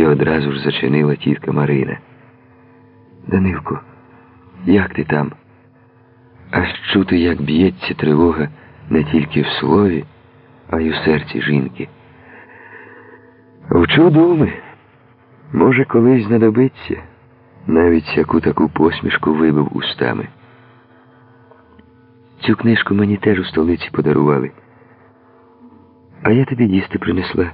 і одразу ж зачинила тітка Марина. Данилко, як ти там? Аж чути, як б'ється тривога не тільки в слові, а й у серці жінки. Вчу думи. Може, колись знадобиться, навіть яку таку посмішку вибив устами. Цю книжку мені теж у столиці подарували. А я тобі їсти принесла.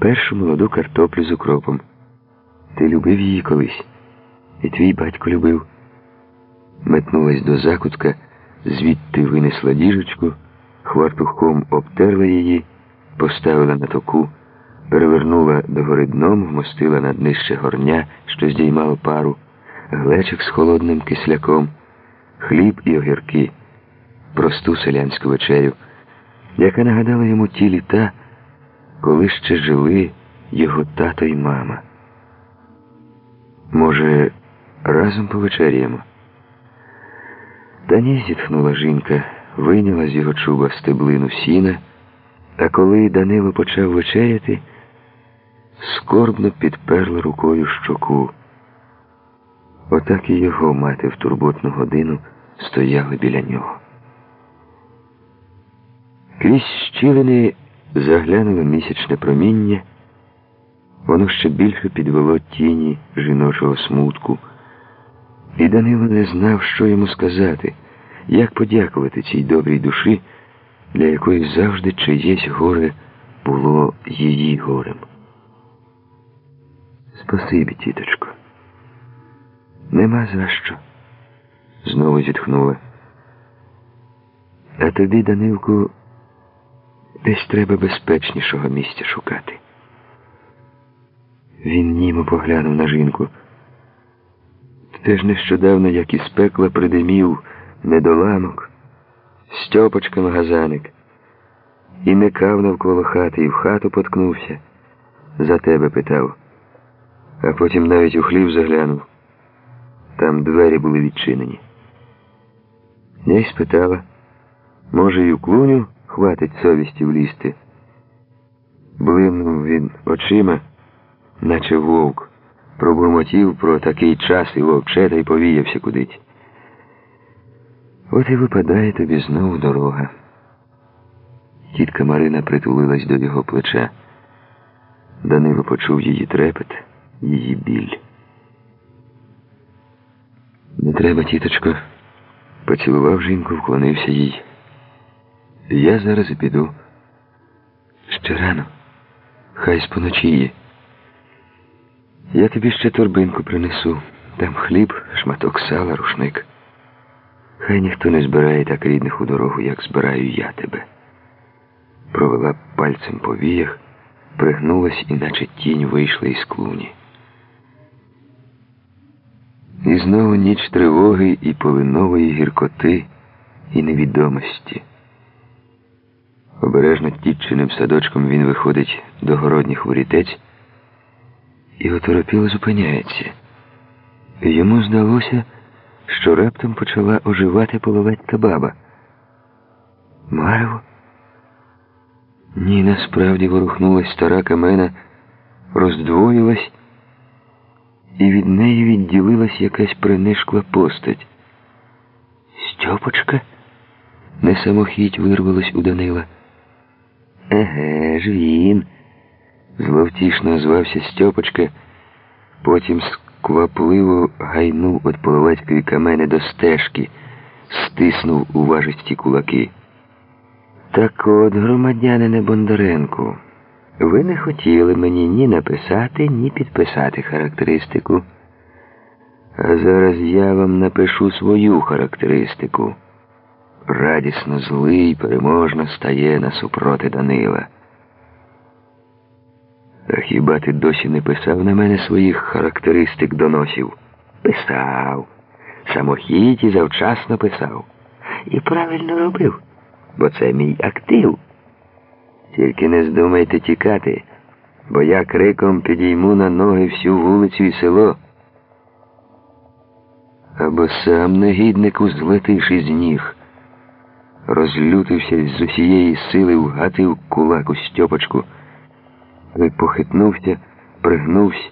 Першу молоду картоплю з укропом. Ти любив її колись, і твій батько любив. Метнулась до закутка, звідти винесла діжечку, хвартухом обтерла її, поставила на току, перевернула догори дном, вмостила над нижче горня, що здіймало пару, глечик з холодним кисляком, хліб і огірки, просту селянську вечерю, яка нагадала йому ті літа, коли ще жили його тато і мама. Може, разом повечеряємо? Та ні, зітхнула жінка, вийняла з його чуба стеблину сіна, а коли Данило почав вечеряти, скорбно підперла рукою щоку. Отак і його мати в турботну годину стояли біля нього. Крізь щілини заглянуло місячне проміння, воно ще більше підвело тіні жіночого смутку. І Данило не знав, що йому сказати, як подякувати цій добрій душі, для якої завжди чиєсь горе було її горем. Спасибі, тіточко. Нема за що. Знову зітхнула. А тобі, Данилку, десь треба безпечнішого місця шукати. Він німо поглянув на жінку. Теж нещодавно, як із пекла придимів недоламок, Стьопочка магазаник, і микав навколо хати, і в хату поткнувся. За тебе питав, а потім навіть у хлів заглянув. Там двері були відчинені. Я й спитала, може, і в клуню хватить совісті влізти. Блимнув він очима, наче вовк пробурмотів про такий час і вовче та й повіявся кудись. От і випадає тобі знову дорога. Тітка Марина притулилась до його плеча. Данило почув її трепет, її біль. Не треба, тіточко, поцілував жінку, вклонився їй. Я зараз і піду. Ще рано, хай споночіє. Я тобі ще торбинку принесу. Там хліб, шматок сала, рушник. Хай ніхто не збирає так рідних у дорогу, як збираю я тебе. Провела пальцем по віях, пригнулась, іначе тінь вийшла із клуні. І знову ніч тривоги і полинової гіркоти і невідомості. Обережно тітчиним садочком він виходить до городніх ворітець і оторопіло зупиняється. Йому здалося, що раптом почала оживати половецька баба. Марево? Ні, насправді ворухнулась стара камена, роздвоїлась, і від неї відділилась якась принишкла постать. Стьопочка? Не самохідь вирвалось у Данила. Ж він. Зловтішно озвався Стьопочка, потім сквапливо гайнув від половецької камени до стежки, стиснув у важисті кулаки. Так от, громадянине Бондаренку, ви не хотіли мені ні написати, ні підписати характеристику. А зараз я вам напишу свою характеристику. Радісно злий, переможно стає насупроти Данила. Хіба ти досі не писав на мене своїх характеристик доносів? Писав. Самохідь і завчасно писав. І правильно робив, бо це мій актив. Тільки не здумайте тікати, бо я криком підійму на ноги всю вулицю і село. Або сам негіднику злетиш із ніг. Розлютився з усієї сили вгатив кулак у Стьопочку. Той похитнувся, пригнувся